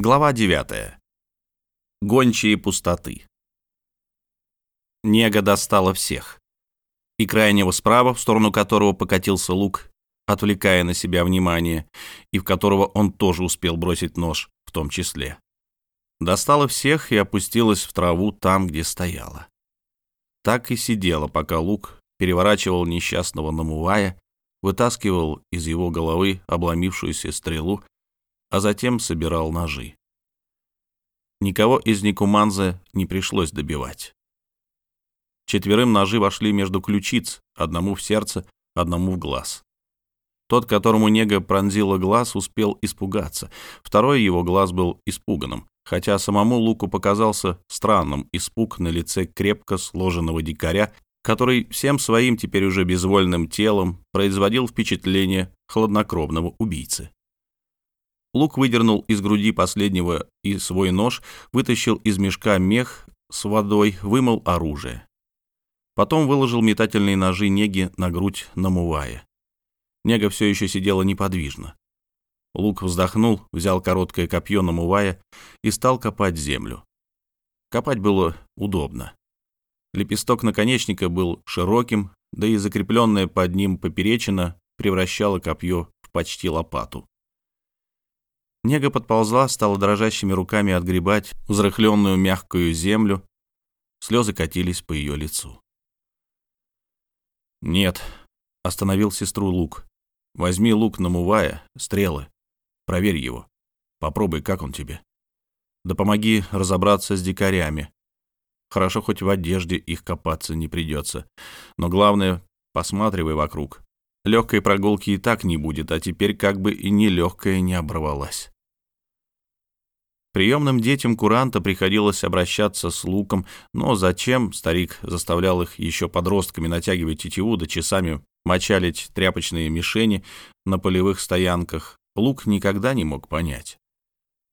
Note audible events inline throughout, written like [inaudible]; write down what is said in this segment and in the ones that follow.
Глава 9. Гончие пустоты. Нега достала всех. И крайнего справа, в сторону которого покатился лук, отвлекая на себя внимание, и в которого он тоже успел бросить нож, в том числе. Достала всех и опустилась в траву там, где стояла. Так и сидела, пока лук переворачивал несчастного Намувая, вытаскивал из его головы обломившуюся стрелу а затем собирал ножи. Никого из Никуманза не пришлось добивать. Четверым ножи вошли между ключиц, одному в сердце, одному в глаз. Тот, которому нега пронзила глаз, успел испугаться. Второй его глаз был испуганным, хотя самому Луку показался странным испуг на лице крепко сложенного дикаря, который всем своим теперь уже безвольным телом производил впечатление хладнокровного убийцы. Лук выдернул из груди последнего и свой нож, вытащил из мешка мех с водой, вымыл оружие. Потом выложил метательные ножи Неги на грудь намывая. Нега все еще сидела неподвижно. Лук вздохнул, взял короткое копье намывая и стал копать землю. Копать было удобно. Лепесток наконечника был широким, да и закрепленная под ним поперечина превращала копье в почти лопату. Нега подползла, стала дрожащими руками отгребать взрыхленную мягкую землю. Слезы катились по ее лицу. «Нет», — остановил сестру Лук. «Возьми лук намывая, стрелы. Проверь его. Попробуй, как он тебе. Да помоги разобраться с дикарями. Хорошо, хоть в одежде их копаться не придется. Но главное, посматривай вокруг. Легкой прогулки и так не будет, а теперь как бы и нелегкая не оборвалась. Приемным детям куранта приходилось обращаться с луком, но зачем старик заставлял их еще подростками натягивать тетиву, да часами мочалить тряпочные мишени на полевых стоянках, лук никогда не мог понять.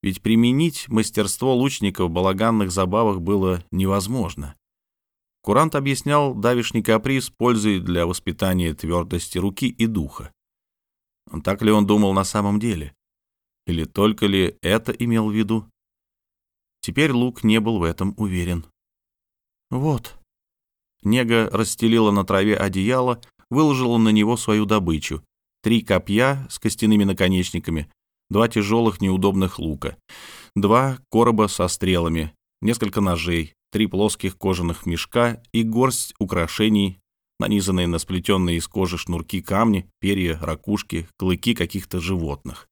Ведь применить мастерство лучника в балаганных забавах было невозможно. Курант объяснял давишний каприз пользой для воспитания твердости руки и духа. Так ли он думал на самом деле? Или только ли это имел в виду? Теперь Лук не был в этом уверен. «Вот». Нега расстелила на траве одеяло, выложила на него свою добычу. Три копья с костяными наконечниками, два тяжелых неудобных лука, два короба со стрелами, несколько ножей, три плоских кожаных мешка и горсть украшений, нанизанные на сплетенные из кожи шнурки камни, перья, ракушки, клыки каких-то животных.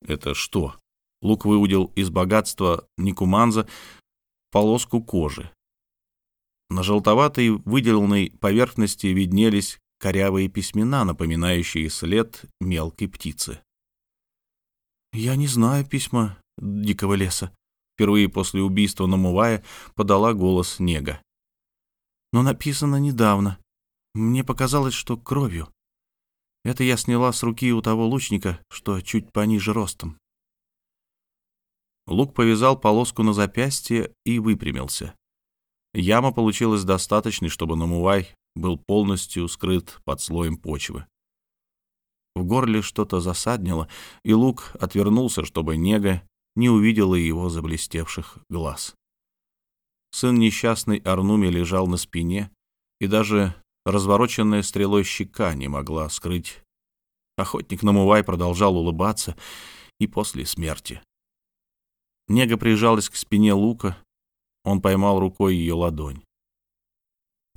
«Это что?» Лук выудил из богатства Никуманза полоску кожи. На желтоватой выделенной поверхности виднелись корявые письмена, напоминающие след мелкой птицы. «Я не знаю письма дикого леса», впервые после убийства Намувая подала голос Нега. «Но написано недавно. Мне показалось, что кровью. Это я сняла с руки у того лучника, что чуть пониже ростом». Лук повязал полоску на запястье и выпрямился. Яма получилась достаточной, чтобы Намувай был полностью скрыт под слоем почвы. В горле что-то засаднило, и Лук отвернулся, чтобы Нега не увидела его заблестевших глаз. Сын несчастный Арнуми лежал на спине, и даже развороченная стрелой щека не могла скрыть. Охотник Намувай продолжал улыбаться и после смерти. Нега прижалась к спине Лука, он поймал рукой ее ладонь.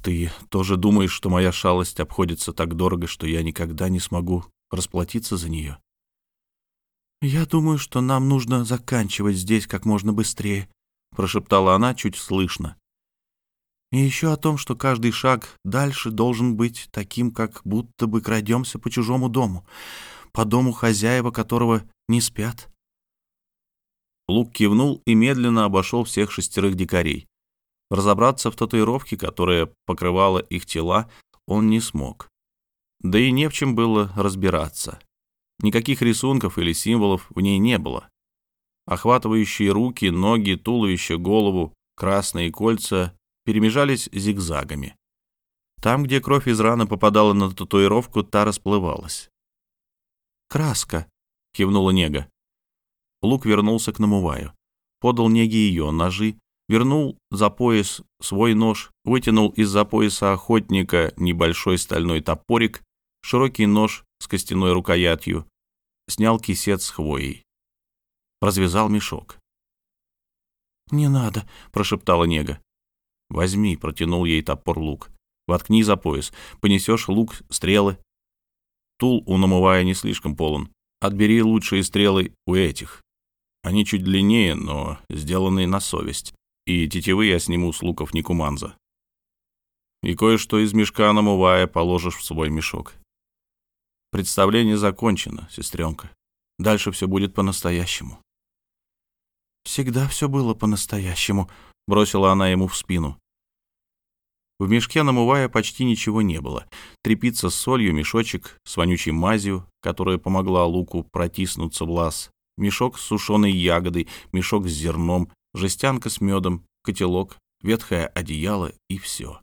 «Ты тоже думаешь, что моя шалость обходится так дорого, что я никогда не смогу расплатиться за нее?» «Я думаю, что нам нужно заканчивать здесь как можно быстрее», — прошептала она чуть слышно. «И еще о том, что каждый шаг дальше должен быть таким, как будто бы крадемся по чужому дому, по дому хозяева, которого не спят». Лук кивнул и медленно обошел всех шестерых дикарей. Разобраться в татуировке, которая покрывала их тела, он не смог. Да и не в чем было разбираться. Никаких рисунков или символов в ней не было. Охватывающие руки, ноги, туловище, голову, красные кольца перемежались зигзагами. Там, где кровь из раны попадала на татуировку, та расплывалась. «Краска», — кивнула Нега. Лук вернулся к Намуваю. Подал Неге ее ножи, вернул за пояс свой нож, вытянул из-за пояса охотника небольшой стальной топорик, широкий нож с костяной рукоятью, снял кисет с хвоей. Развязал мешок. «Не надо», — прошептала Нега. «Возьми», — протянул ей топор лук. «Воткни за пояс. Понесешь лук, стрелы». Тул у намывая не слишком полон. Отбери лучшие стрелы у этих. Они чуть длиннее, но сделаны на совесть. И тетивы я сниму с луков Никуманза. И кое-что из мешка намывая положишь в свой мешок. Представление закончено, сестренка. Дальше все будет по-настоящему. «Всегда все было по-настоящему», — бросила она ему в спину. В мешке, намывая, почти ничего не было. Трепица с солью, мешочек с вонючей мазью, которая помогла луку протиснуться в лаз, мешок с сушеной ягодой, мешок с зерном, жестянка с медом, котелок, ветхое одеяло и все.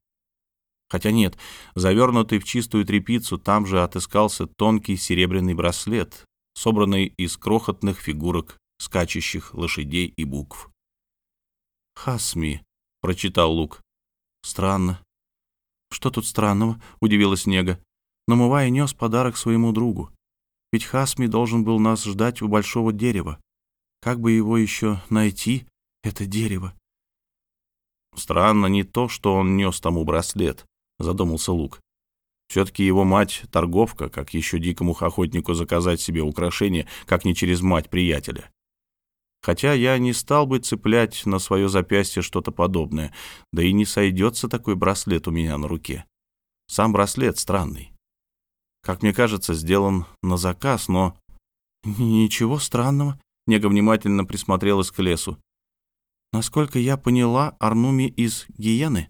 Хотя нет, завернутый в чистую трепицу там же отыскался тонкий серебряный браслет, собранный из крохотных фигурок скачущих лошадей и букв. «Хасми», — прочитал Лук. «Странно». «Что тут странного?» — удивилась Нега. Намывая нес подарок своему другу. Ведь Хасми должен был нас ждать у большого дерева. Как бы его еще найти, это дерево? Странно не то, что он нес тому браслет, задумался Лук. Все-таки его мать — торговка, как еще дикому охотнику заказать себе украшение, как не через мать приятеля. Хотя я не стал бы цеплять на свое запястье что-то подобное, да и не сойдется такой браслет у меня на руке. Сам браслет странный. Как мне кажется, сделан на заказ, но... Ничего странного. Нега внимательно присмотрелась к лесу. Насколько я поняла, Арнуми из гиены.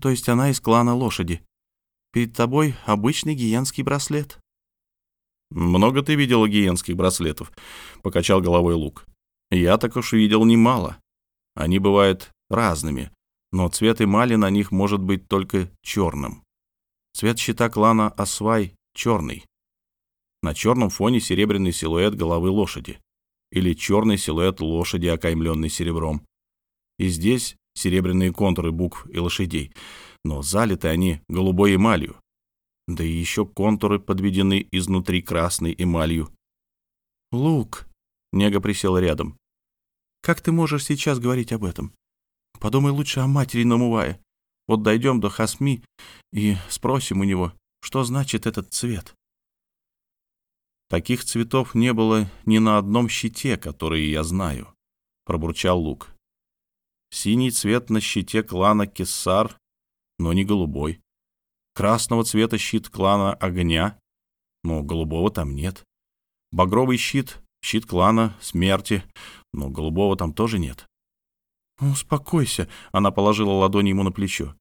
То есть она из клана лошади. Перед тобой обычный гиенский браслет. «Много ты видела гиенских браслетов?» — покачал головой Лук. Я так уж видел немало. Они бывают разными, но цвет эмали на них может быть только черным. Цвет щита клана Асвай черный. На черном фоне серебряный силуэт головы лошади. Или черный силуэт лошади, окаймленный серебром. И здесь серебряные контуры букв и лошадей, но залиты они голубой эмалью. Да и еще контуры подведены изнутри красной эмалью. «Лук!» Нега присел рядом. «Как ты можешь сейчас говорить об этом? Подумай лучше о матери Намувая. Вот дойдем до Хасми и спросим у него, что значит этот цвет». «Таких цветов не было ни на одном щите, которые я знаю», — пробурчал Лук. «Синий цвет на щите клана Кессар, но не голубой. Красного цвета щит клана Огня, но голубого там нет. Багровый щит щит клана смерти, но голубого там тоже нет. «Успокойся», — она положила ладонь ему на плечо.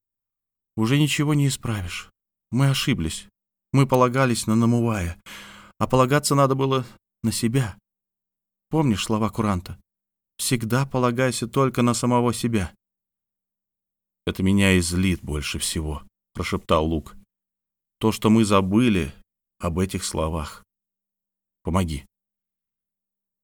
«Уже ничего не исправишь. Мы ошиблись. Мы полагались на Намувая, а полагаться надо было на себя. Помнишь слова Куранта? Всегда полагайся только на самого себя». «Это меня и злит больше всего», — прошептал Лук. «То, что мы забыли об этих словах. Помоги».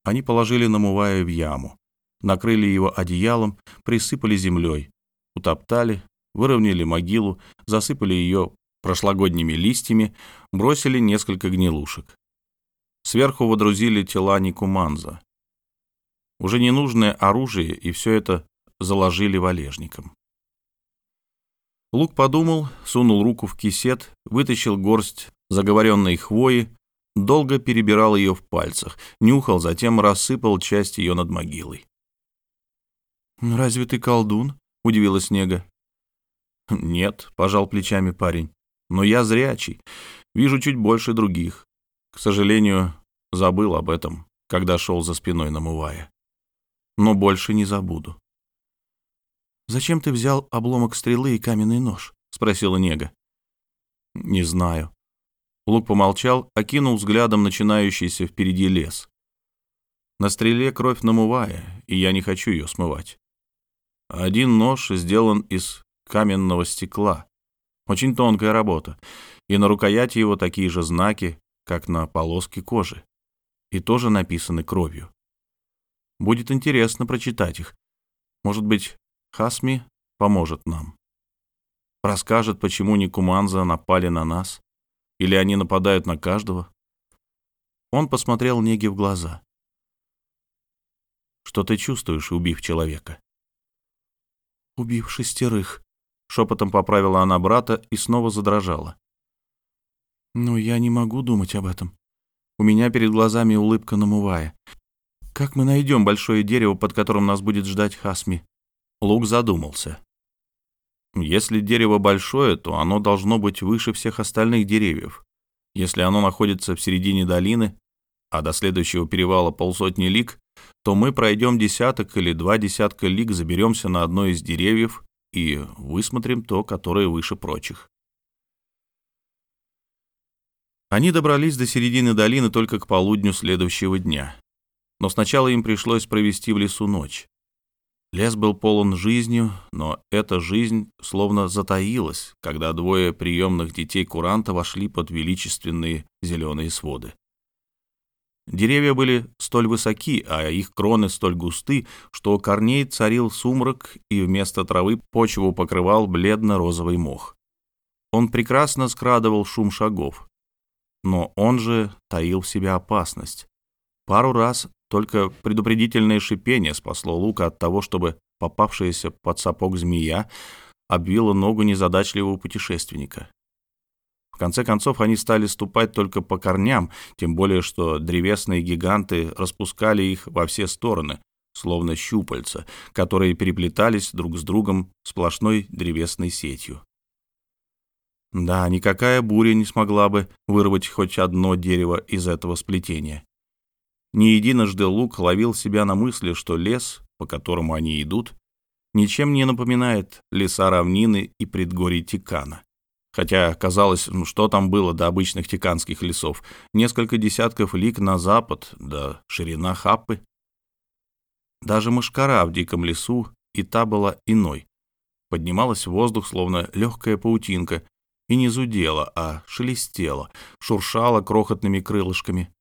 Они положили Намувая в яму, накрыли его одеялом, присыпали землей, утоптали, выровняли могилу, засыпали ее прошлогодними листьями, бросили несколько гнилушек. Сверху водрузили тела Никуманза. Уже ненужное оружие, и все это заложили валежником. Лук подумал, сунул руку в кисет, вытащил горсть заговоренной хвои, долго перебирал ее в пальцах, нюхал, затем рассыпал часть ее над могилой. «Ну, «Разве ты колдун?» — удивилась Снега. «Нет», — пожал плечами парень, — «но я зрячий, вижу чуть больше других. К сожалению, забыл об этом, когда шел за спиной намывая. Но больше не забуду». «Зачем ты взял обломок стрелы и каменный нож?» — спросила Нега. «Не знаю», Лук помолчал, окинул взглядом начинающийся впереди лес. На стреле кровь намывая, и я не хочу ее смывать. Один нож сделан из каменного стекла. Очень тонкая работа. И на рукояти его такие же знаки, как на полоске кожи. И тоже написаны кровью. Будет интересно прочитать их. Может быть, Хасми поможет нам. Расскажет, почему Никуманза напали на нас. Или они нападают на каждого. Он посмотрел Неге в глаза. «Что ты чувствуешь, убив человека?» «Убив шестерых», — шепотом поправила она брата и снова задрожала. «Но я не могу думать об этом. У меня перед глазами улыбка намувая. Как мы найдем большое дерево, под которым нас будет ждать Хасми?» Лук задумался. Если дерево большое, то оно должно быть выше всех остальных деревьев. Если оно находится в середине долины, а до следующего перевала полсотни лиг, то мы пройдем десяток или два десятка лиг, заберемся на одно из деревьев и высмотрим то, которое выше прочих. Они добрались до середины долины только к полудню следующего дня. Но сначала им пришлось провести в лесу ночь. Лес был полон жизнью, но эта жизнь словно затаилась, когда двое приемных детей куранта вошли под величественные зеленые своды. Деревья были столь высоки, а их кроны столь густы, что корней царил сумрак, и вместо травы почву покрывал бледно-розовый мох. Он прекрасно скрадывал шум шагов, но он же таил в себе опасность. Пару раз только предупредительное шипение спасло Лука от того, чтобы попавшаяся под сапог змея обвила ногу незадачливого путешественника. В конце концов, они стали ступать только по корням, тем более что древесные гиганты распускали их во все стороны, словно щупальца, которые переплетались друг с другом сплошной древесной сетью. Да, никакая буря не смогла бы вырвать хоть одно дерево из этого сплетения. Не единожды Лук ловил себя на мысли, что лес, по которому они идут, ничем не напоминает леса равнины и предгорий Тикана. Хотя, казалось, ну, что там было до обычных тиканских лесов? Несколько десятков лик на запад, да ширина Хаппы. Даже мышкара в диком лесу и та была иной. Поднималась в воздух, словно легкая паутинка, и не зудела, а шелестела, шуршала крохотными крылышками.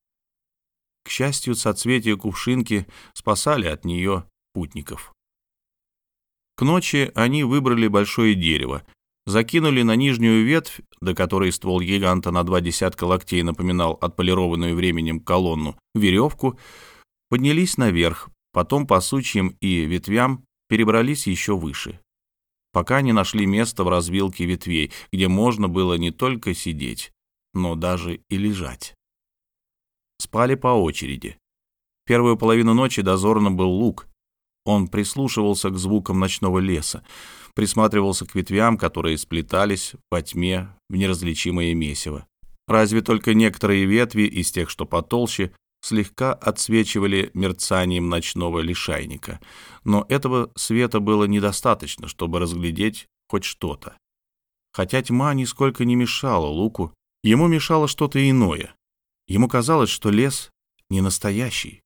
К счастью, соцветия кувшинки спасали от нее путников. К ночи они выбрали большое дерево, закинули на нижнюю ветвь, до которой ствол гиганта на два десятка локтей напоминал отполированную временем колонну, веревку, поднялись наверх, потом по сучьям и ветвям перебрались еще выше, пока не нашли место в развилке ветвей, где можно было не только сидеть, но даже и лежать спали по очереди. Первую половину ночи дозорным был лук. Он прислушивался к звукам ночного леса, присматривался к ветвям, которые сплетались во тьме в неразличимое месиво. Разве только некоторые ветви из тех, что потолще, слегка отсвечивали мерцанием ночного лишайника, но этого света было недостаточно, чтобы разглядеть хоть что-то. Хотя тьма нисколько не мешала Луку, ему мешало что-то иное. Ему казалось, что лес не настоящий.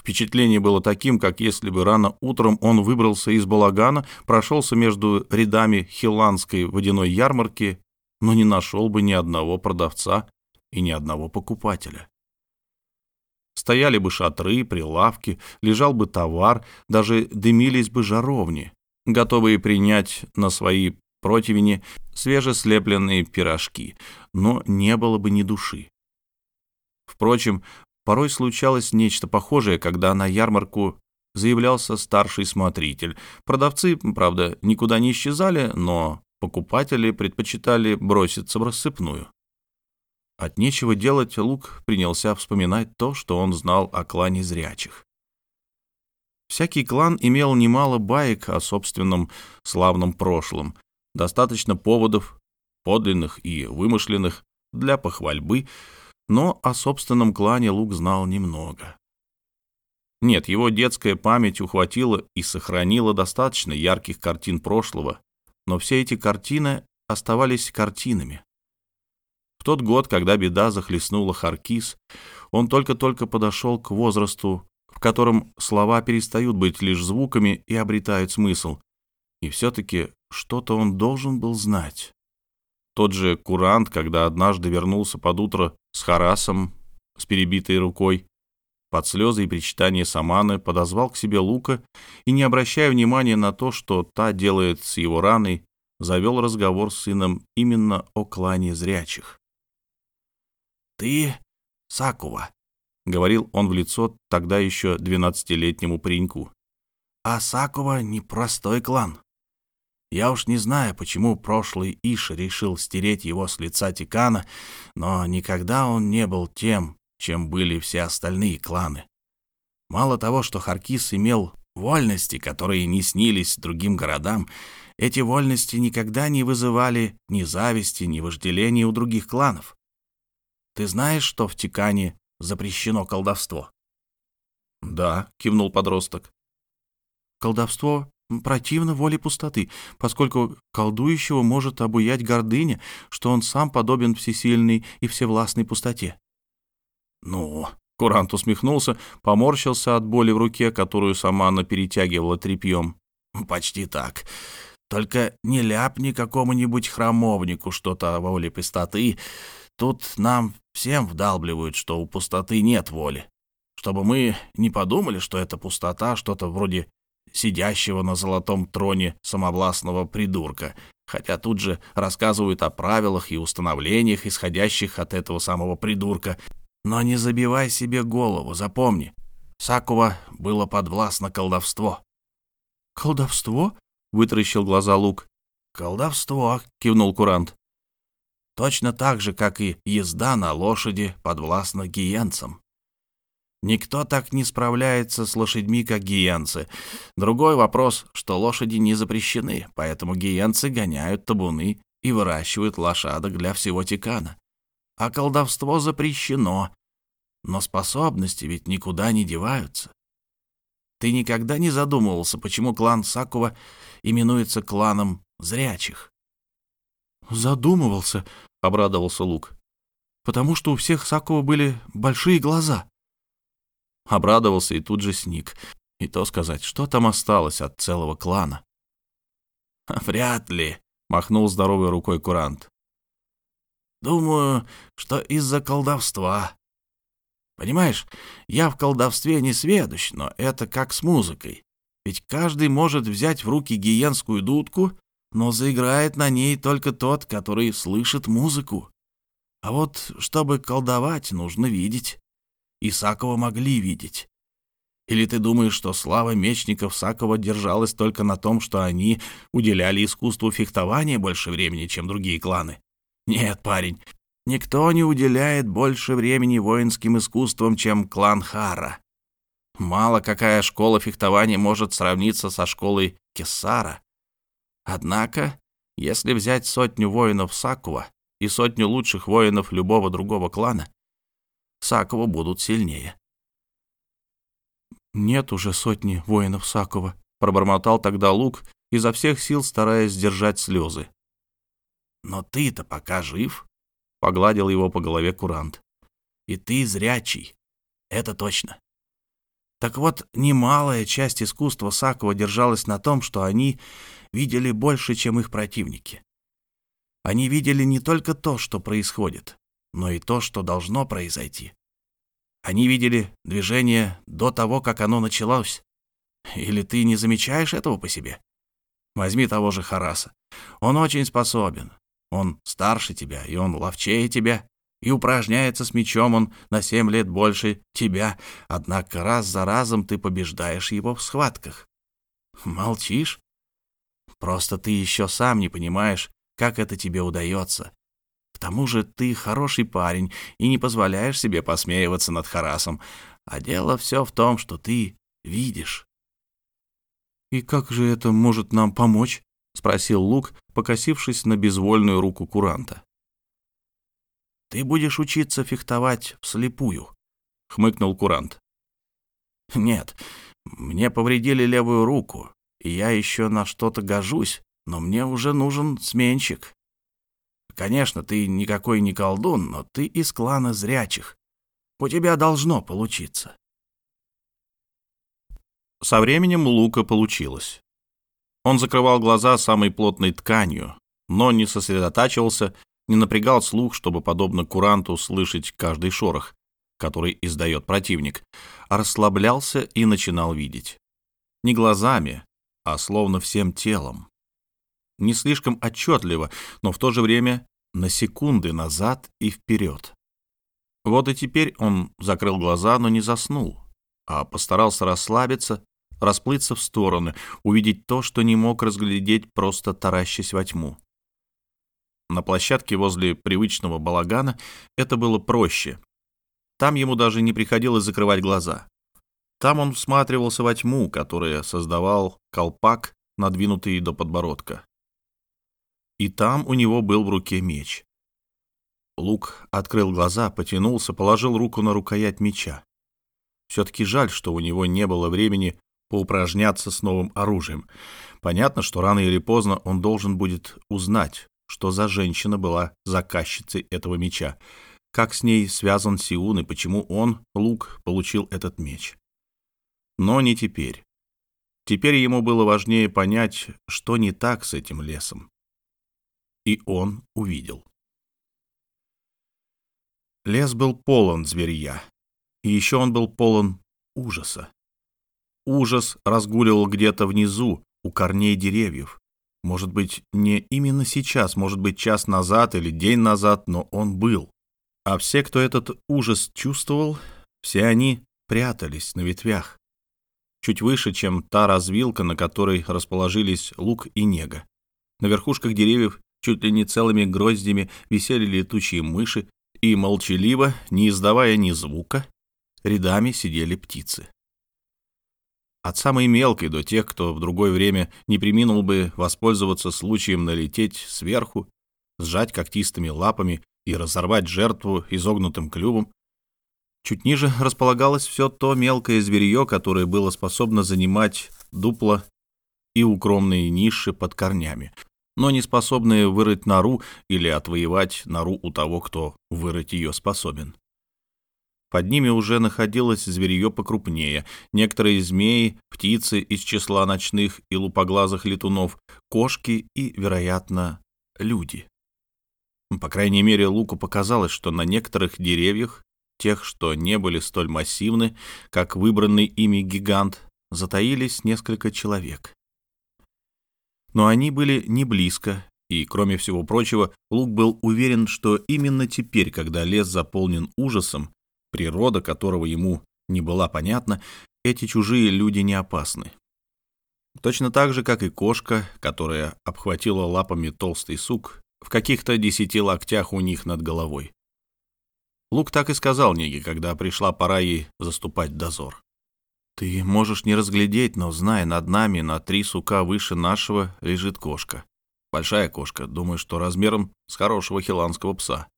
Впечатление было таким, как если бы рано утром он выбрался из балагана, прошелся между рядами хиланской водяной ярмарки, но не нашел бы ни одного продавца и ни одного покупателя. Стояли бы шатры, прилавки, лежал бы товар, даже дымились бы жаровни, готовые принять на свои противни свежеслепленные пирожки, но не было бы ни души. Впрочем, порой случалось нечто похожее, когда на ярмарку заявлялся старший смотритель. Продавцы, правда, никуда не исчезали, но покупатели предпочитали броситься в рассыпную. От нечего делать Лук принялся вспоминать то, что он знал о клане зрячих. Всякий клан имел немало баек о собственном славном прошлом, достаточно поводов, подлинных и вымышленных, для похвальбы, но о собственном клане Лук знал немного. Нет, его детская память ухватила и сохранила достаточно ярких картин прошлого, но все эти картины оставались картинами. В тот год, когда беда захлестнула Харкис, он только-только подошел к возрасту, в котором слова перестают быть лишь звуками и обретают смысл. И все-таки что-то он должен был знать. Тот же курант, когда однажды вернулся под утро с Харасом, с перебитой рукой, под слезы и причитания Саманы подозвал к себе Лука и, не обращая внимания на то, что та делает с его раной, завел разговор с сыном именно о клане зрячих. «Ты Сакува», — говорил он в лицо тогда еще двенадцатилетнему пареньку. «А Сакува — непростой клан. Я уж не знаю, почему прошлый Иш решил стереть его с лица Тикана, но никогда он не был тем, чем были все остальные кланы. Мало того, что Харкис имел вольности, которые не снились другим городам, эти вольности никогда не вызывали ни зависти, ни вожделения у других кланов. Ты знаешь, что в Тикане запрещено колдовство? «Да», — кивнул подросток. «Колдовство противно воле пустоты, поскольку колдующего может обуять гордыня, что он сам подобен всесильной и всевластной пустоте. «Ну...» — Курант усмехнулся, поморщился от боли в руке, которую сама она перетягивала тряпьем. «Почти так. Только не ляпни какому-нибудь храмовнику что-то о воле пустоты. Тут нам всем вдалбливают, что у пустоты нет воли. Чтобы мы не подумали, что это пустота, что-то вроде сидящего на золотом троне самовластного придурка, хотя тут же рассказывают о правилах и установлениях, исходящих от этого самого придурка. Но не забивай себе голову, запомни, Сакува было подвластно колдовство. «Колдовство?» — вытаращил глаза Лук. «Колдовство», — кивнул Курант. «Точно так же, как и езда на лошади подвластна гиенцам. Никто так не справляется с лошадьми, как гиенцы. Другой вопрос, что лошади не запрещены, поэтому гиенцы гоняют табуны и выращивают лошадок для всего тикана. А колдовство запрещено, но способности ведь никуда не деваются. Ты никогда не задумывался, почему клан Сакува именуется кланом зрячих? «Задумывался», — обрадовался Лук, «потому что у всех Сакува были большие глаза». Обрадовался и тут же сник. И то сказать, что там осталось от целого клана. [laughs] «Вряд ли», — махнул здоровой рукой Курант. «Думаю, что из-за колдовства. Понимаешь, я в колдовстве не сведущ, но это как с музыкой. Ведь каждый может взять в руки гиенскую дудку, но заиграет на ней только тот, который слышит музыку. А вот чтобы колдовать, нужно видеть. Исакова могли видеть. Или ты думаешь, что слава мечников Сакова держалась только на том, что они уделяли искусству фехтования больше времени, чем другие кланы? Нет, парень, никто не уделяет больше времени воинским искусствам, чем клан Хара. Мало какая школа фехтования может сравниться со школой Кессара. Однако, если взять сотню воинов Сакува и сотню лучших воинов любого другого клана, Сакова будут сильнее. «Нет уже сотни воинов Сакова», — пробормотал тогда Лук, изо всех сил стараясь сдержать слезы. «Но ты-то пока жив», — погладил его по голове курант. «И ты зрячий, это точно». Так вот, немалая часть искусства Сакова держалась на том, что они видели больше, чем их противники. Они видели не только то, что происходит, но и то, что должно произойти. Они видели движение до того, как оно началось. Или ты не замечаешь этого по себе? Возьми того же Хараса. Он очень способен. Он старше тебя, и он ловчее тебя, и упражняется с мечом он на семь лет больше тебя, однако раз за разом ты побеждаешь его в схватках. Молчишь? Просто ты еще сам не понимаешь, как это тебе удается, тому же ты хороший парень и не позволяешь себе посмеиваться над Харасом. А дело все в том, что ты видишь. «И как же это может нам помочь?» — спросил Лук, покосившись на безвольную руку куранта. «Ты будешь учиться фехтовать вслепую», — хмыкнул курант. «Нет, мне повредили левую руку, и я еще на что-то гожусь, но мне уже нужен сменщик. Конечно, ты никакой не колдун, но ты из клана зрячих. У тебя должно получиться. Со временем Лука получилось. Он закрывал глаза самой плотной тканью, но не сосредотачивался, не напрягал слух, чтобы, подобно куранту, слышать каждый шорох. который издает противник, а расслаблялся и начинал видеть. Не глазами, а словно всем телом. Не слишком отчетливо, но в то же время на секунды назад и вперед. Вот и теперь он закрыл глаза, но не заснул, а постарался расслабиться, расплыться в стороны, увидеть то, что не мог разглядеть, просто таращась во тьму. На площадке возле привычного балагана это было проще. Там ему даже не приходилось закрывать глаза. Там он всматривался во тьму, которая создавал колпак, надвинутый до подбородка. И там у него был в руке меч. Лук открыл глаза, потянулся, положил руку на рукоять меча. Все-таки жаль, что у него не было времени поупражняться с новым оружием. Понятно, что рано или поздно он должен будет узнать, что за женщина была заказчицей этого меча, как с ней связан Сиун и почему он, Лук, получил этот меч. Но не теперь. Теперь ему было важнее понять, что не так с этим лесом. И он увидел. Лес был полон зверья, и еще он был полон ужаса. Ужас разгуливал где-то внизу, у корней деревьев. Может быть, не именно сейчас, может быть, час назад или день назад, но он был. А все, кто этот ужас чувствовал, все они прятались на ветвях. Чуть выше, чем та развилка, на которой расположились лук и нега. На верхушках деревьев чуть ли не целыми гроздями висели летучие мыши, и молчаливо, не издавая ни звука, рядами сидели птицы. От самой мелкой до тех, кто в другое время не приминул бы воспользоваться случаем налететь сверху, сжать когтистыми лапами и разорвать жертву изогнутым клювом. Чуть ниже располагалось все то мелкое зверье, которое было способно занимать дупла и укромные ниши под корнями, но не способные вырыть нору или отвоевать нору у того, кто вырыть ее способен. Под ними уже находилось зверье покрупнее, некоторые змеи, птицы из числа ночных и лупоглазых летунов, кошки и, вероятно, люди. По крайней мере, Луку показалось, что на некоторых деревьях, тех, что не были столь массивны, как выбранный ими гигант, затаились несколько человек. Но они были не близко, и, кроме всего прочего, Лук был уверен, что именно теперь, когда лес заполнен ужасом, природа которого ему не была понятна, эти чужие люди не опасны. Точно так же, как и кошка, которая обхватила лапами толстый сук в каких-то десяти локтях у них над головой. Лук так и сказал Неге, когда пришла пора ей заступать дозор. «Ты можешь не разглядеть, но знай, над нами на три сука выше нашего лежит кошка. Большая кошка, думаю, что размером с хорошего хиланского пса.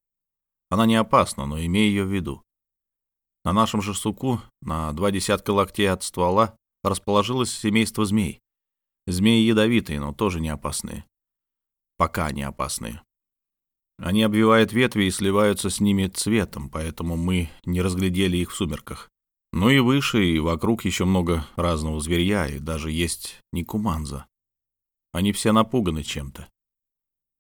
Она не опасна, но имей ее в виду. На нашем же суку, на два десятка локтей от ствола, расположилось семейство змей. Змеи ядовитые, но тоже не опасные. Пока не опасные. Они обвивают ветви и сливаются с ними цветом, поэтому мы не разглядели их в сумерках. Ну и выше, и вокруг еще много разного зверья, и даже есть никуманза. Они все напуганы чем-то.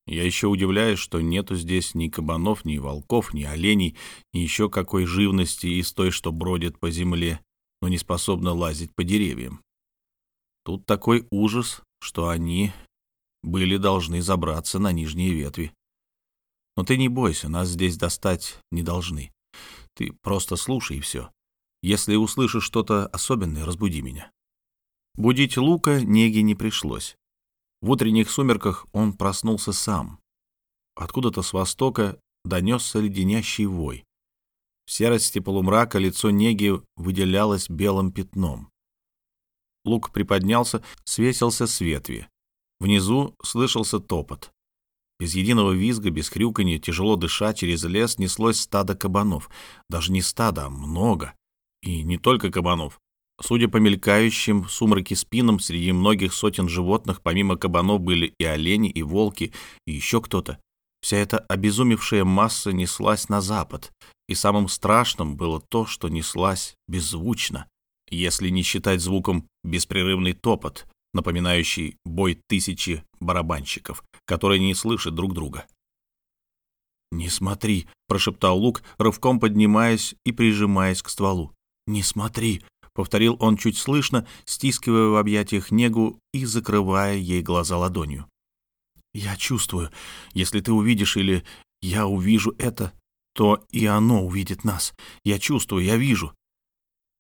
Я еще удивляюсь, что нету здесь ни кабанов, ни волков, ни оленей, ни еще какой живности из той, что бродит по земле, но не способна лазить по деревьям. Тут такой ужас, что они были должны забраться на нижние ветви. Но ты не бойся, нас здесь достать не должны. Ты просто слушай все. Если услышишь что-то особенное, разбуди меня. Будить Лука Неги не пришлось. В утренних сумерках он проснулся сам. Откуда-то с востока донесся леденящий вой. В серости полумрака лицо Неги выделялось белым пятном. Лук приподнялся, свесился с ветви. Внизу слышался топот. Без единого визга, без хрюканья, тяжело дыша, через лес неслось стадо кабанов. Даже не стадо, а много. И не только кабанов. Судя по мелькающим в сумраке спинам, среди многих сотен животных, помимо кабанов, были и олени, и волки, и еще кто-то. Вся эта обезумевшая масса неслась на запад, и самым страшным было то, что неслась беззвучно, если не считать звуком беспрерывный топот, напоминающий бой тысячи барабанщиков, которые не слышат друг друга. «Не смотри», — прошептал Лук, рывком поднимаясь и прижимаясь к стволу. «Не смотри», — повторил он чуть слышно, стискивая в объятиях Негу и закрывая ей глаза ладонью. «Я чувствую, если ты увидишь или я увижу это, то и оно увидит нас. Я чувствую, я вижу.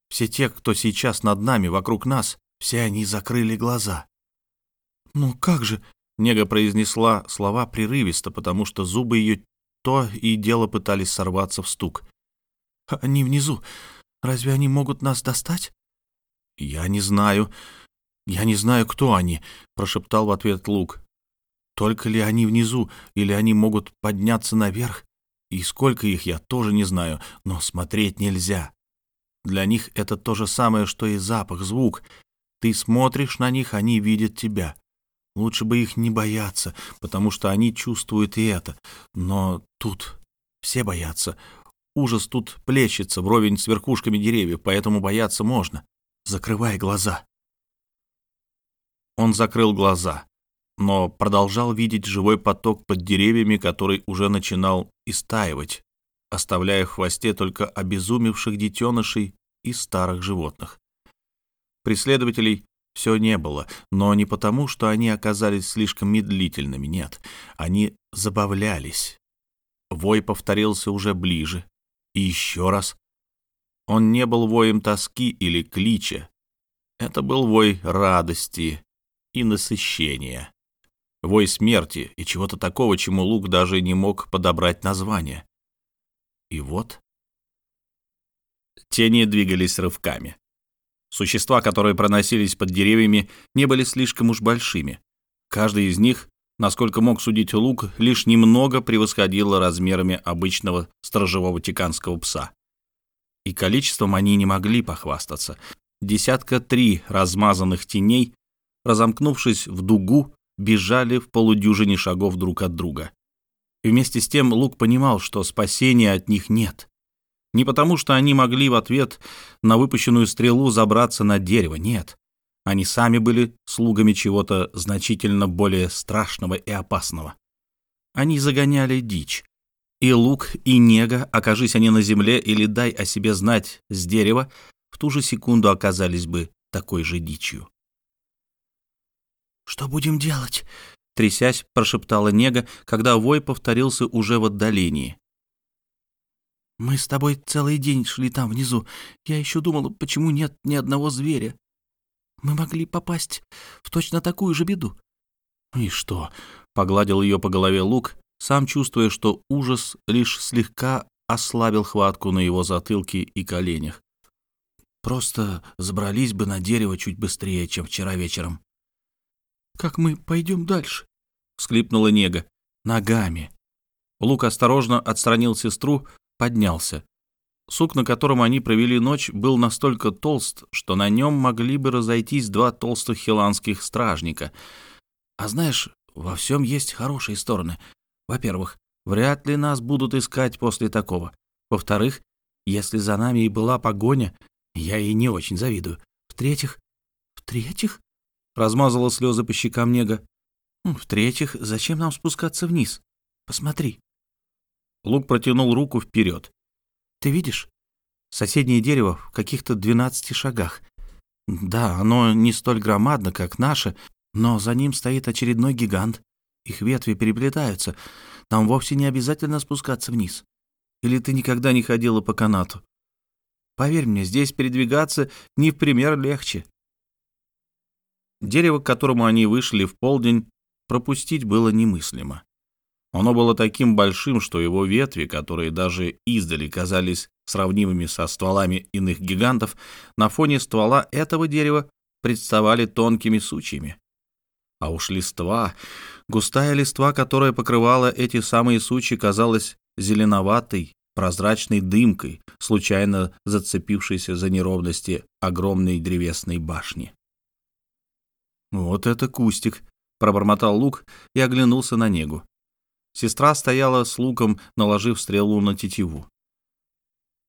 Все те, кто сейчас над нами, вокруг нас, все они закрыли глаза». «Ну как же?» — Нега произнесла слова прерывисто, потому что зубы ее то и дело пытались сорваться в стук. «Они внизу. Разве они могут нас достать?» «Я не знаю. Я не знаю, кто они», — прошептал в ответ Лук. «Только ли они внизу, или они могут подняться наверх? И сколько их, я тоже не знаю, но смотреть нельзя. Для них это то же самое, что и запах, звук. Ты смотришь на них, они видят тебя. Лучше бы их не бояться, потому что они чувствуют и это. Но тут все боятся. Ужас тут плещется вровень с верхушками деревьев, поэтому бояться можно. Закрывай глаза. Он закрыл глаза, но продолжал видеть живой поток под деревьями, который уже начинал истаивать, оставляя в хвосте только обезумевших детенышей и старых животных. Преследователей все не было, но не потому, что они оказались слишком медлительными, нет. Они забавлялись. Вой повторился уже ближе. И еще раз. Он не был воем тоски или клича. Это был вой радости и насыщения. Вой смерти и чего-то такого, чему Лук даже не мог подобрать название. И вот... Тени двигались рывками. Существа, которые проносились под деревьями, не были слишком уж большими. Каждый из них, насколько мог судить Лук, лишь немного превосходило размерами обычного сторожевого тиканского пса. И количеством они не могли похвастаться. Десятка три размазанных теней, разомкнувшись в дугу, бежали в полудюжине шагов друг от друга. Вместе с тем Лук понимал, что спасения от них нет. Не потому, что они могли в ответ на выпущенную стрелу забраться на дерево, нет. Они сами были слугами чего-то значительно более страшного и опасного. Они загоняли дичь. И лук, и нега, окажись они на земле или дай о себе знать с дерева, в ту же секунду оказались бы такой же дичью. «Что будем делать?» — трясясь, прошептала нега, когда вой повторился уже в отдалении. Мы с тобой целый день шли там внизу. Я еще думала, почему нет ни одного зверя. Мы могли попасть в точно такую же беду. И что? Погладил ее по голове Лук, сам чувствуя, что ужас лишь слегка ослабил хватку на его затылке и коленях. Просто забрались бы на дерево чуть быстрее, чем вчера вечером. «Как мы пойдем дальше?» — всклипнула Нега. «Ногами». Лук осторожно отстранил сестру, поднялся. Сук, на котором они провели ночь, был настолько толст, что на нем могли бы разойтись два толстых хиланских стражника. А знаешь, во всем есть хорошие стороны. Во-первых, вряд ли нас будут искать после такого. Во-вторых, если за нами и была погоня, я ей не очень завидую. В-третьих... В-третьих? Размазала слезы по щекам Нега. В-третьих, зачем нам спускаться вниз? Посмотри. Лук протянул руку вперед. «Ты видишь? Соседнее дерево в каких-то двенадцати шагах. Да, оно не столь громадно, как наше, но за ним стоит очередной гигант. Их ветви переплетаются. Нам вовсе не обязательно спускаться вниз. Или ты никогда не ходила по канату? Поверь мне, здесь передвигаться не в пример легче». Дерево, к которому они вышли в полдень, пропустить было немыслимо. Оно было таким большим, что его ветви, которые даже издали казались сравнимыми со стволами иных гигантов, на фоне ствола этого дерева представали тонкими сучьями. А уж листва, густая листва, которая покрывала эти самые сучьи, казалась зеленоватой, прозрачной дымкой, случайно зацепившейся за неровности огромной древесной башни. «Вот это кустик!» — пробормотал Лук и оглянулся на Негу. Сестра стояла с луком, наложив стрелу на тетиву.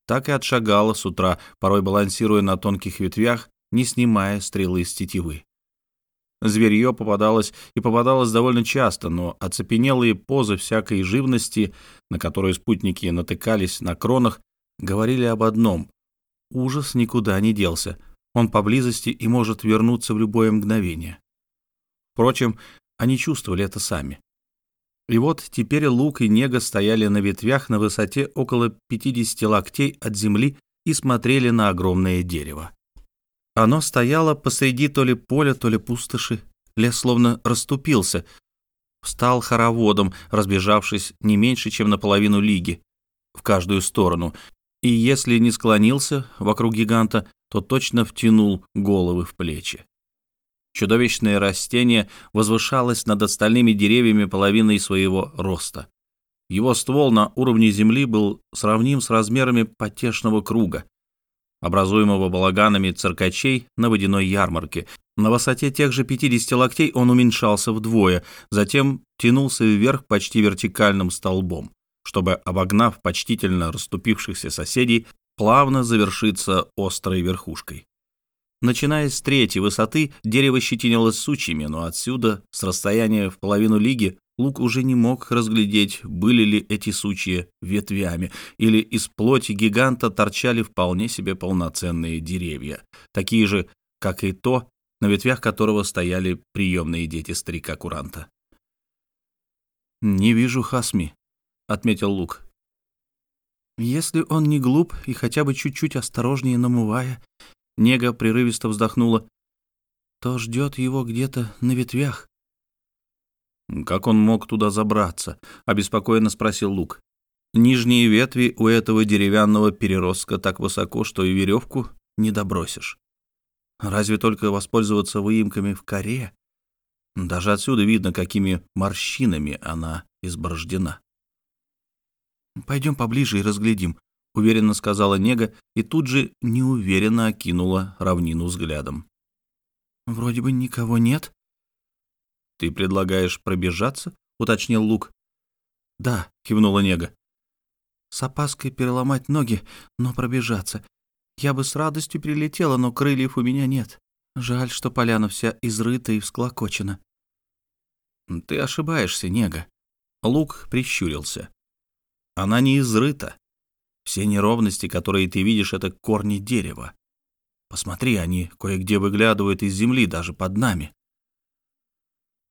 Так и отшагала с утра, порой балансируя на тонких ветвях, не снимая стрелы с тетивы. Зверье попадалось и попадалось довольно часто, но оцепенелые позы всякой живности, на которую спутники натыкались на кронах, говорили об одном — ужас никуда не делся, он поблизости и может вернуться в любое мгновение. Впрочем, они чувствовали это сами. И вот теперь Лук и Нега стояли на ветвях на высоте около 50 локтей от земли и смотрели на огромное дерево. Оно стояло посреди то ли поля, то ли пустоши. Лес словно расступился, встал хороводом, разбежавшись не меньше, чем наполовину лиги, в каждую сторону, и если не склонился вокруг гиганта, то точно втянул головы в плечи. Чудовищное растение возвышалось над остальными деревьями половиной своего роста. Его ствол на уровне земли был сравним с размерами потешного круга, образуемого балаганами циркачей на водяной ярмарке. На высоте тех же 50 локтей он уменьшался вдвое, затем тянулся вверх почти вертикальным столбом, чтобы, обогнав почтительно расступившихся соседей, плавно завершиться острой верхушкой. Начиная с третьей высоты, дерево щетинилось сучьями, но отсюда, с расстояния в половину лиги, Лук уже не мог разглядеть, были ли эти сучья ветвями, или из плоти гиганта торчали вполне себе полноценные деревья, такие же, как и то, на ветвях которого стояли приемные дети старика-куранта. «Не вижу Хасми», — отметил Лук. «Если он не глуп и хотя бы чуть-чуть осторожнее намывая, Нега прерывисто вздохнула. То ждет его где-то на ветвях. «Как он мог туда забраться?» — обеспокоенно спросил Лук. «Нижние ветви у этого деревянного переростка так высоко, что и веревку не добросишь. Разве только воспользоваться выемками в коре? Даже отсюда видно, какими морщинами она изборождена». «Пойдем поближе и разглядим», — уверенно сказала Нега и тут же неуверенно окинула равнину взглядом. «Вроде бы никого нет». «Ты предлагаешь пробежаться?» — уточнил Лук. «Да», — кивнула Нега. «С опаской переломать ноги, но пробежаться. Я бы с радостью прилетела, но крыльев у меня нет. Жаль, что поляна вся изрыта и всклокочена». «Ты ошибаешься, Нега». Лук прищурился. «Она не изрыта. Все неровности, которые ты видишь, — это корни дерева. Посмотри, они кое-где выглядывают из земли, даже под нами.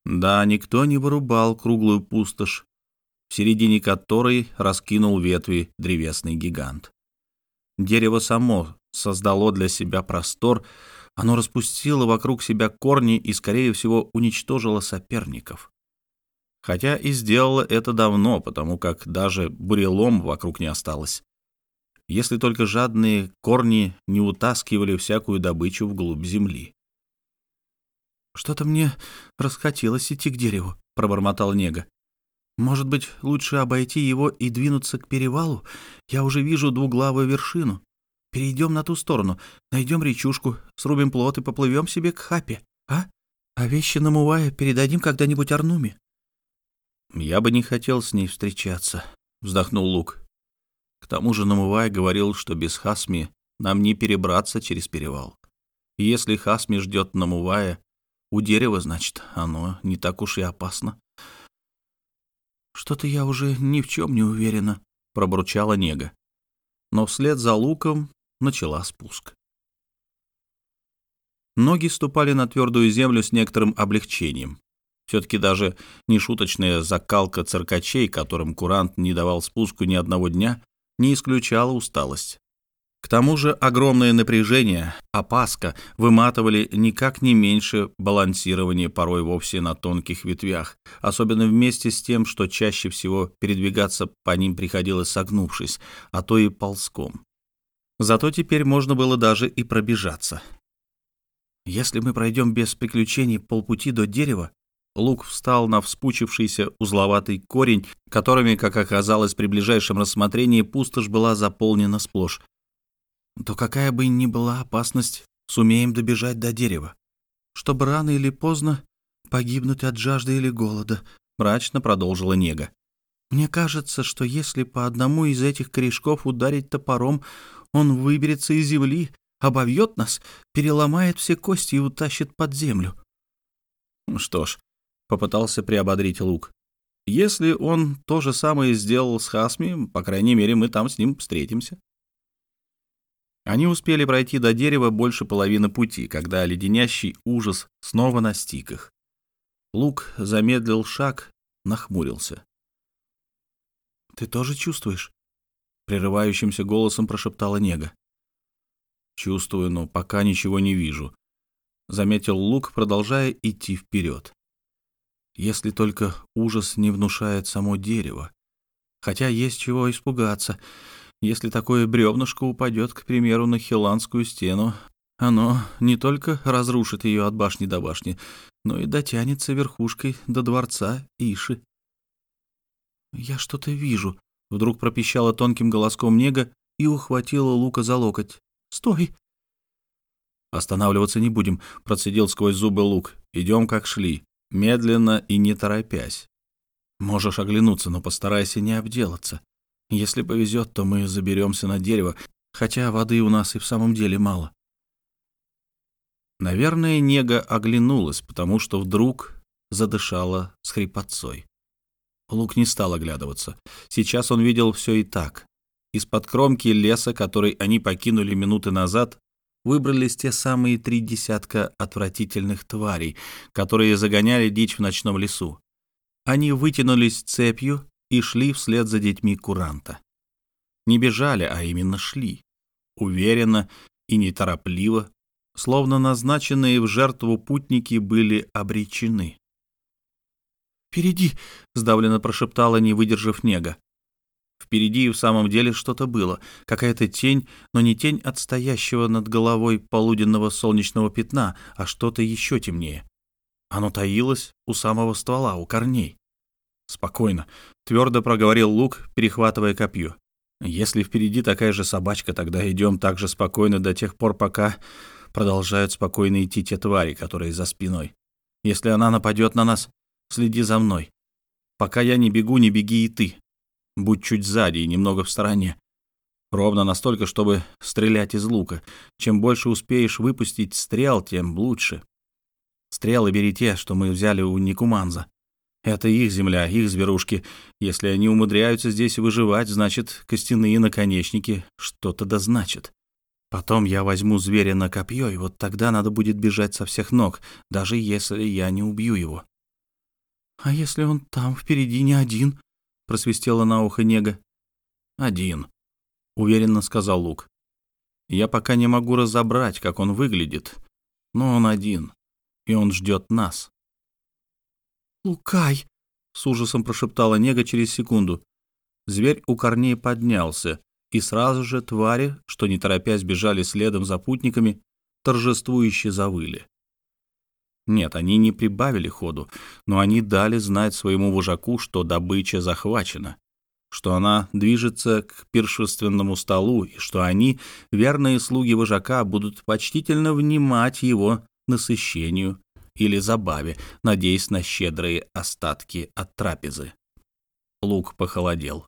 Да, никто не вырубал круглую пустошь, в середине которой раскинул ветви древесный гигант. Дерево само создало для себя простор, оно распустило вокруг себя корни и, скорее всего, уничтожило соперников. Хотя и сделало это давно, потому как даже бурелом вокруг не осталось если только жадные корни не утаскивали всякую добычу вглубь земли. «Что-то мне расхотелось идти к дереву», — пробормотал Нега. «Может быть, лучше обойти его и двинуться к перевалу? Я уже вижу двуглавую вершину. Перейдем на ту сторону, найдем речушку, срубим плот и поплывем себе к хапе, а? А вещи намывая передадим когда-нибудь Арнуме». «Я бы не хотел с ней встречаться», — вздохнул Лук. К тому же Намывай говорил, что без Хасми нам не перебраться через перевал. Если Хасми ждет Намувая у дерева, значит, оно не так уж и опасно. «Что-то я уже ни в чем не уверена», — пробурчала Нега. Но вслед за луком начала спуск. Ноги ступали на твердую землю с некоторым облегчением. Все-таки даже нешуточная закалка циркачей, которым курант не давал спуску ни одного дня, не исключала усталость. К тому же огромное напряжение, опаска выматывали никак не меньше балансирования порой вовсе на тонких ветвях, особенно вместе с тем, что чаще всего передвигаться по ним приходилось согнувшись, а то и ползком. Зато теперь можно было даже и пробежаться. Если мы пройдем без приключений полпути до дерева, Лук встал на вспучившийся узловатый корень, которыми, как оказалось при ближайшем рассмотрении, пустошь была заполнена сплошь. То какая бы ни была опасность, сумеем добежать до дерева. Чтобы рано или поздно погибнуть от жажды или голода, мрачно продолжила Нега. Мне кажется, что если по одному из этих корешков ударить топором, он выберется из земли, обовьет нас, переломает все кости и утащит под землю. Что ж, попытался приободрить Лук. Если он то же самое сделал с Хасми, по крайней мере, мы там с ним встретимся. Они успели пройти до дерева больше половины пути, когда леденящий ужас снова настиг их. Лук замедлил шаг, нахмурился. «Ты тоже чувствуешь?» — прерывающимся голосом прошептала Нега. «Чувствую, но пока ничего не вижу», — заметил Лук, продолжая идти вперед. «Если только ужас не внушает само дерево. Хотя есть чего испугаться. Если такое бревнышко упадет, к примеру, на Хиландскую стену, оно не только разрушит ее от башни до башни, но и дотянется верхушкой до дворца Иши. «Я что-то вижу», — вдруг пропищала тонким голоском Нега и ухватила Лука за локоть. «Стой!» «Останавливаться не будем», — процедил сквозь зубы Лук. «Идем, как шли, медленно и не торопясь. Можешь оглянуться, но постарайся не обделаться. Если повезет, то мы заберемся на дерево, хотя воды у нас и в самом деле мало». Наверное, Нега оглянулась, потому что вдруг задышала с хрипотцой. Лук не стал оглядываться. Сейчас он видел все и так. Из-под кромки леса, который они покинули минуты назад, выбрались те самые три десятка отвратительных тварей, которые загоняли дичь в ночном лесу. Они вытянулись цепью и шли вслед за детьми куранта. Не бежали, а именно шли. Уверенно и неторопливо, словно назначенные в жертву путники были обречены. «Впереди!» — сдавленно прошептала, не выдержав нега. Впереди в самом деле что-то было, какая-то тень, но не тень от стоящего над головой полуденного солнечного пятна, а что-то еще темнее. Оно таилось у самого ствола, у корней. «Спокойно», — твердо проговорил Лук, перехватывая копье. «Если впереди такая же собачка, тогда идем так же спокойно до тех пор, пока продолжают спокойно идти те твари, которые за спиной. Если она нападет на нас, следи за мной. Пока я не бегу, не беги и ты. Будь чуть сзади и немного в стороне. Ровно настолько, чтобы стрелять из лука. Чем больше успеешь выпустить стрел, тем лучше. Стрелы бери те, что мы взяли у Никуманза. Это их земля, их зверушки. Если они умудряются здесь выживать, значит, костяные наконечники что-то да значат. Потом я возьму зверя на копье, и вот тогда надо будет бежать со всех ног, даже если я не убью его. «А если он там впереди не один?» — просвистела на ухо Нега. «Один», — уверенно сказал Лук. «Я пока не могу разобрать, как он выглядит, но он один, и он ждет нас». «Лукай!» — с ужасом прошептала Нега через секунду. Зверь у корней поднялся, и сразу же твари, что не торопясь бежали следом за путниками, торжествующе завыли. Нет, они не прибавили ходу, но они дали знать своему вожаку, что добыча захвачена, что она движется к пиршественному столу и что они, верные слуги вожака, будут почтительно внимать его насыщению или забаве, надеясь на щедрые остатки от трапезы. Лук похолодел.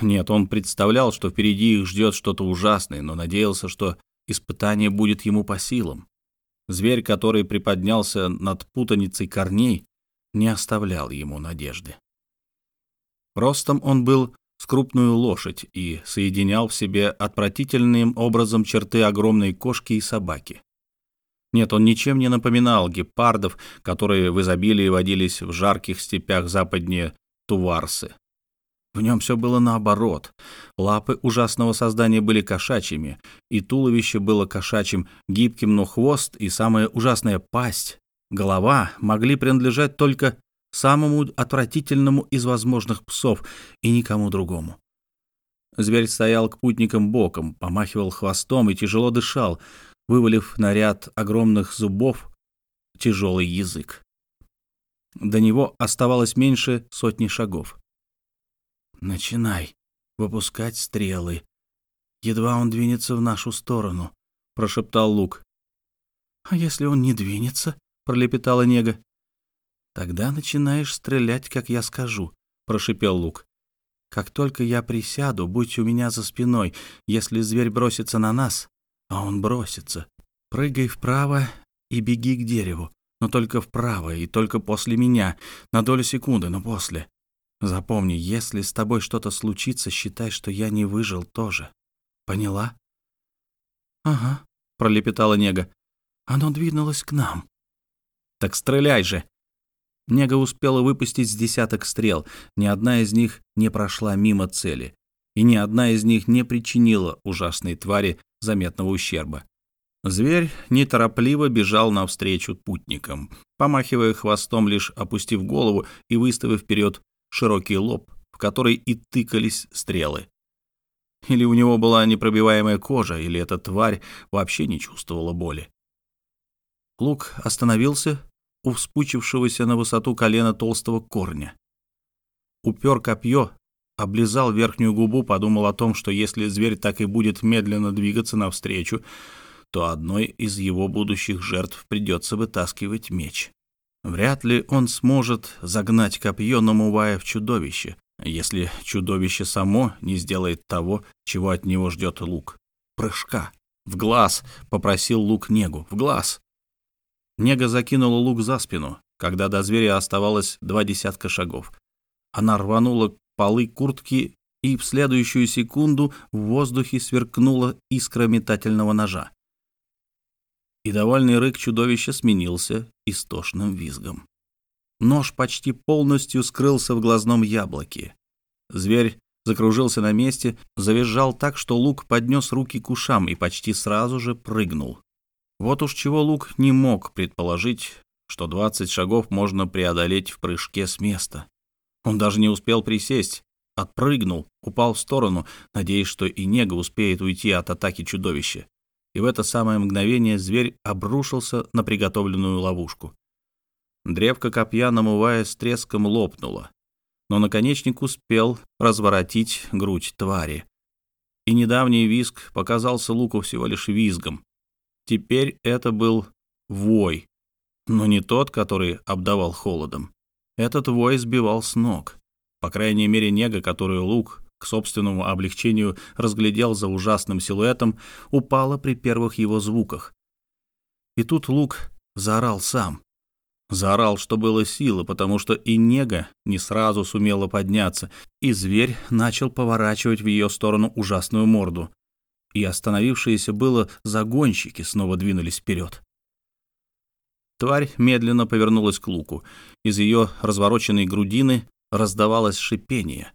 Нет, он представлял, что впереди их ждет что-то ужасное, но надеялся, что испытание будет ему по силам. Зверь, который приподнялся над путаницей корней, не оставлял ему надежды. Ростом он был с крупную лошадь и соединял в себе отвратительным образом черты огромной кошки и собаки. Нет, он ничем не напоминал гепардов, которые в изобилии водились в жарких степях западнее Туварсы. В нем все было наоборот. Лапы ужасного создания были кошачьими, и туловище было кошачьим, гибким, но хвост и самая ужасная пасть, голова могли принадлежать только самому отвратительному из возможных псов и никому другому. Зверь стоял к путникам боком, помахивал хвостом и тяжело дышал, вывалив на ряд огромных зубов тяжелый язык. До него оставалось меньше сотни шагов. «Начинай выпускать стрелы. Едва он двинется в нашу сторону», — прошептал Лук. «А если он не двинется?» — пролепетала Нега. «Тогда начинаешь стрелять, как я скажу», — прошипел Лук. «Как только я присяду, будь у меня за спиной. Если зверь бросится на нас, а он бросится, прыгай вправо и беги к дереву. но только вправо и только после меня, на долю секунды, но после. Запомни, если с тобой что-то случится, считай, что я не выжил тоже. Поняла? Ага, пролепетала Нега. Оно двинулось к нам. Так стреляй же. Нега успела выпустить с десяток стрел, ни одна из них не прошла мимо цели, и ни одна из них не причинила ужасной твари заметного ущерба. Зверь неторопливо бежал навстречу путникам, помахивая хвостом, лишь опустив голову и выставив вперед широкий лоб, в который и тыкались стрелы. Или у него была непробиваемая кожа, или эта тварь вообще не чувствовала боли. Лук остановился у вспучившегося на высоту колена толстого корня. Упер копье, облизал верхнюю губу, подумал о том, что если зверь так и будет медленно двигаться навстречу, то одной из его будущих жертв придется вытаскивать меч. Вряд ли он сможет загнать копье, намывая в чудовище, если чудовище само не сделает того, чего от него ждет лук. Прыжка. В глаз, попросил лук Негу. В глаз. Нега закинула лук за спину, когда до зверя оставалось два десятка шагов. Она рванула полы куртки, и в следующую секунду в воздухе сверкнула искра метательного ножа и довольный рык чудовища сменился истошным визгом. Нож почти полностью скрылся в глазном яблоке. Зверь закружился на месте, завизжал так, что Лук поднес руки к ушам и почти сразу же прыгнул. Вот уж чего Лук не мог предположить, что 20 шагов можно преодолеть в прыжке с места. Он даже не успел присесть, отпрыгнул, упал в сторону, надеясь, что и Нега успеет уйти от атаки чудовища и в это самое мгновение зверь обрушился на приготовленную ловушку. Древко копья, намывая с треском, лопнуло, но наконечник успел разворотить грудь твари. И недавний визг показался Луку всего лишь визгом. Теперь это был вой, но не тот, который обдавал холодом. Этот вой сбивал с ног. По крайней мере, нега, которую Лук к собственному облегчению разглядел за ужасным силуэтом, упала при первых его звуках. И тут Лук заорал сам. Заорал, что было силы, потому что и нега не сразу сумела подняться, и зверь начал поворачивать в ее сторону ужасную морду. И остановившиеся было загонщики снова двинулись вперед. Тварь медленно повернулась к луку. Из ее развороченной грудины раздавалось шипение.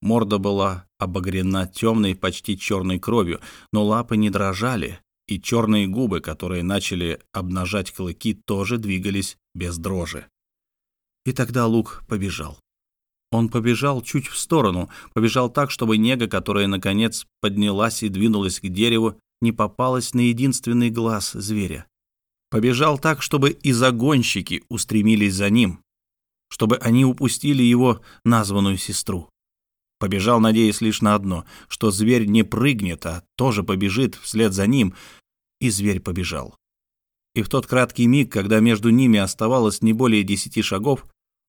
Морда была обогрена темной, почти черной кровью, но лапы не дрожали, и черные губы, которые начали обнажать клыки, тоже двигались без дрожи. И тогда Лук побежал. Он побежал чуть в сторону, побежал так, чтобы нега, которая, наконец, поднялась и двинулась к дереву, не попалась на единственный глаз зверя. Побежал так, чтобы и загонщики устремились за ним, чтобы они упустили его названную сестру. Побежал, надеясь лишь на одно, что зверь не прыгнет, а тоже побежит вслед за ним, и зверь побежал. И в тот краткий миг, когда между ними оставалось не более десяти шагов,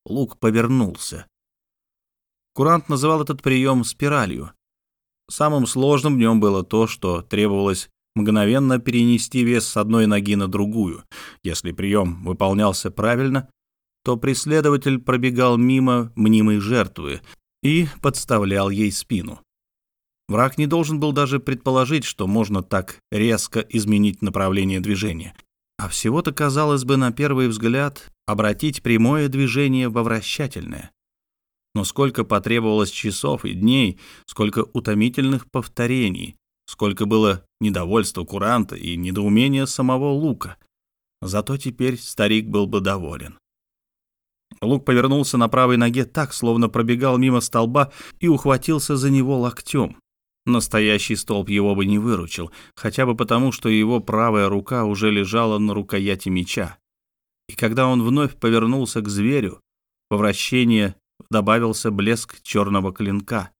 лук повернулся. Курант называл этот прием спиралью. Самым сложным в нем было то, что требовалось мгновенно перенести вес с одной ноги на другую. Если прием выполнялся правильно, то преследователь пробегал мимо мнимой жертвы, и подставлял ей спину. Враг не должен был даже предположить, что можно так резко изменить направление движения. А всего-то, казалось бы, на первый взгляд, обратить прямое движение во вращательное. Но сколько потребовалось часов и дней, сколько утомительных повторений, сколько было недовольства куранта и недоумения самого Лука. Зато теперь старик был бы доволен. Лук повернулся на правой ноге так, словно пробегал мимо столба и ухватился за него локтем. Настоящий столб его бы не выручил, хотя бы потому, что его правая рука уже лежала на рукояти меча. И когда он вновь повернулся к зверю, по вращению добавился блеск черного клинка.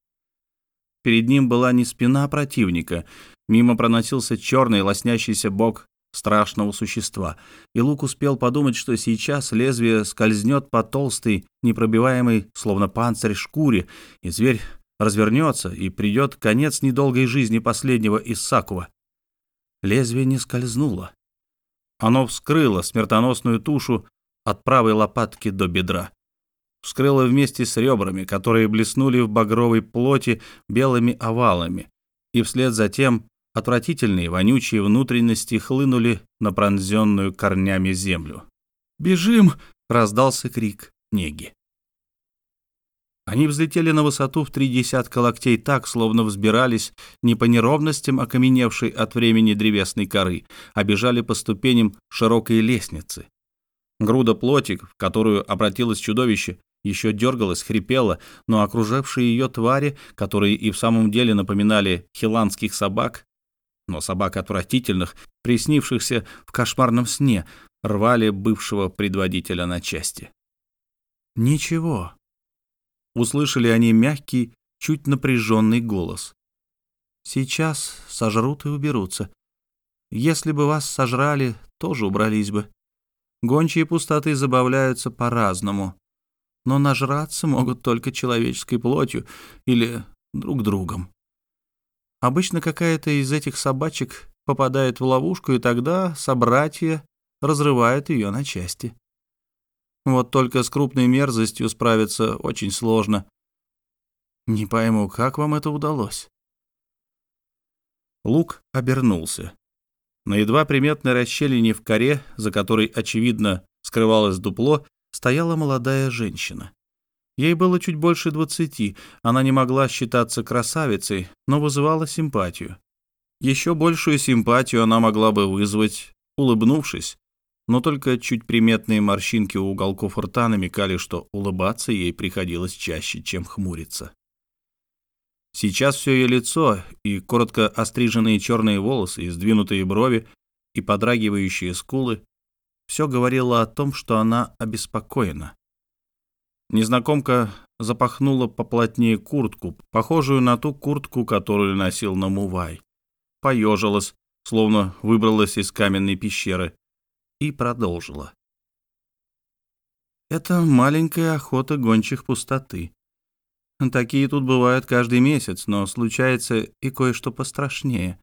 Перед ним была не спина противника, мимо проносился черный лоснящийся бок страшного существа, и Лук успел подумать, что сейчас лезвие скользнет по толстой, непробиваемой, словно панцирь, шкуре, и зверь развернется, и придет конец недолгой жизни последнего из Сакува. Лезвие не скользнуло. Оно вскрыло смертоносную тушу от правой лопатки до бедра. Вскрыло вместе с ребрами, которые блеснули в багровой плоти белыми овалами, и вслед за тем отвратительные вонючие внутренности хлынули на пронзенную корнями землю. «Бежим!» — раздался крик неги. Они взлетели на высоту в три десятка локтей так, словно взбирались не по неровностям окаменевшей от времени древесной коры, а бежали по ступеням широкой лестницы. Груда плотик, в которую обратилось чудовище, еще дергалась, хрипела, но окружавшие ее твари, которые и в самом деле напоминали хиланских собак, но собак отвратительных, приснившихся в кошмарном сне, рвали бывшего предводителя на части. «Ничего», услышали они мягкий, чуть напряженный голос. «Сейчас сожрут и уберутся. Если бы вас сожрали, тоже убрались бы. Гончие пустоты забавляются по-разному, но нажраться могут только человеческой плотью или друг другом. Обычно какая-то из этих собачек попадает в ловушку, и тогда собратья разрывают ее на части. Вот только с крупной мерзостью справиться очень сложно. Не пойму, как вам это удалось?» Лук обернулся. На едва приметной расщелине в коре, за которой, очевидно, скрывалось дупло, стояла молодая женщина. Ей было чуть больше двадцати, она не могла считаться красавицей, но вызывала симпатию. Еще большую симпатию она могла бы вызвать, улыбнувшись, но только чуть приметные морщинки у уголков рта намекали, что улыбаться ей приходилось чаще, чем хмуриться. Сейчас все ее лицо и коротко остриженные черные волосы, и сдвинутые брови, и подрагивающие скулы все говорило о том, что она обеспокоена. Незнакомка запахнула поплотнее куртку, похожую на ту куртку, которую носил Намувай. Поежилась, словно выбралась из каменной пещеры, и продолжила. Это маленькая охота гончих пустоты. Такие тут бывают каждый месяц, но случается и кое-что пострашнее.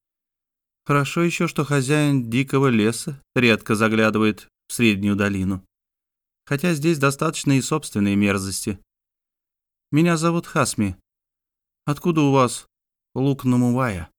Хорошо еще, что хозяин дикого леса редко заглядывает в среднюю долину. Хотя здесь достаточно и собственной мерзости. Меня зовут Хасми. Откуда у вас лук Намувая?